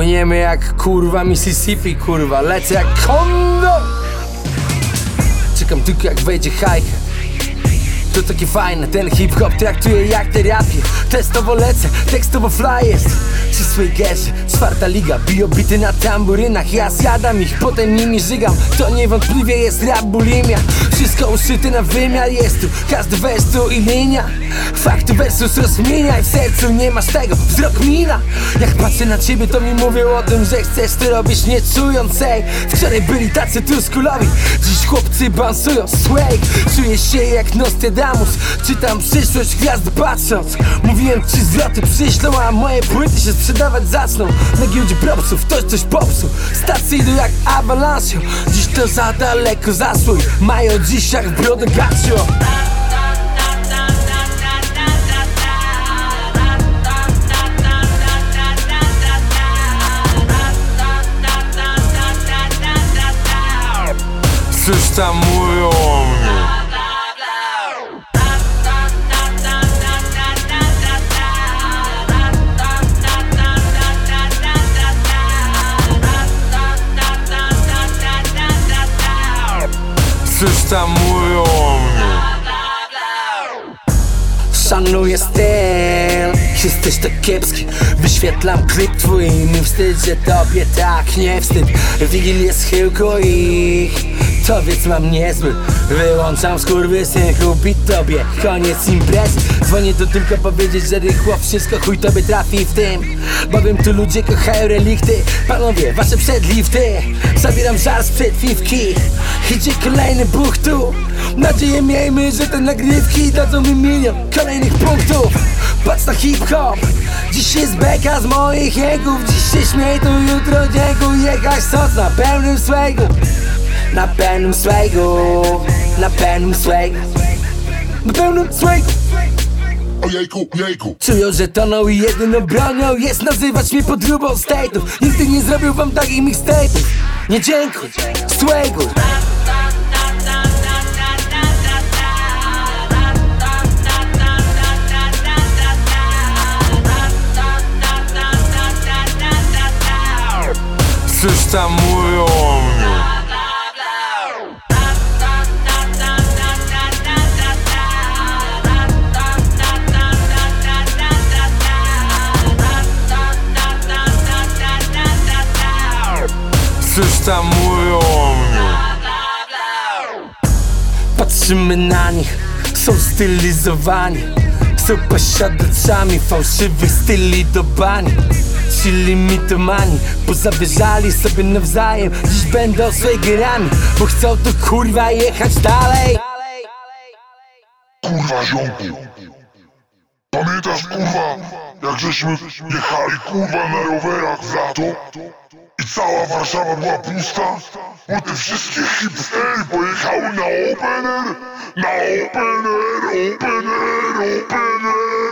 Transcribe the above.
Płyniemy jak kurwa Mississippi kurwa. Lecę jak kondor Czekam tylko jak wejdzie hajka to takie fajne, ten hip-hop traktuje jak terapie Testowo lecę, tekstowo fly jest. Przy swojej gerze, czwarta liga Biją bity na tamburynach, ja zjadam ich Potem nimi żygam, to niewątpliwie jest rap bulimia. Wszystko uszyte na wymiar jest tu. Każdy wers tu i linia Fakty versus rozmieniaj W sercu nie masz tego, wzrok mina. Jak patrzę na ciebie to mi mówią o tym, że chcesz to robić nie czując ej. Wczoraj byli tacy tuskulowi. Dziś chłopcy bansują. Swag Czuję się jak Nostradamus. Czytam przyszłość gwiazd patrząc. Mówiłem ci zwroty przyślą A moje płyty się sprzedawać zaczną. Na giełdzie propsów ktoś coś popsuł. Stacje idą jak avalanche. Dziś to za daleko zaszło i Mają dziś jak brodę gacio Coś tam mówią Coś tam mówią Szanuję styl Jesteś tak kiepski. Wyświetlam klip twój mi wstyd, że tobie tak nie wstyd. Wigilię schyłku ich To więc mam niezły Wyłączam skurwysynku bit tobie. Koniec imprez. Dzwonię tu tylko powiedzieć, że rychło wszystko chuj tobie trafi w tym. Bowiem tu ludzie kochają relikty. Panowie, wasze przedlifty. Zabieram żar sprzed piwki Idzie kolejny buch tu. Nadzieję miejmy, że te nagrywki dadzą mi milion kolejnych punktów. Patrz na hip-hop. Dziś jest beka z moich jęków Dziś się śmiej, to jutro dziękuję Jakaś soc na pełnym swego Na pełnym swego Na pełnym swego Na pełnym swego Ojejku, jejku Czują, że toną i jedyną bronią jest nazywać mnie podróbą state'ów. Nigdy nie zrobił wam takich mixtape'ów. Nie dziękuj, swego Coś tam mówią Coś tam mówią o mnie. Patrzymy na nich, są stylizowani. Są posiadaczami fałszywych styli do bani. Czyli mitomani, pozabierzali sobie nawzajem. Dziś będą swej gierami, bo chcą tu kurwa jechać dalej. Kurwa ziomku. Pamiętasz kurwa Jak żeśmy jechali kurwa na rowerach w lato I cała Warszawa była pusta Bo te wszystkie hipstery pojechały na open air Na open air, open air, open air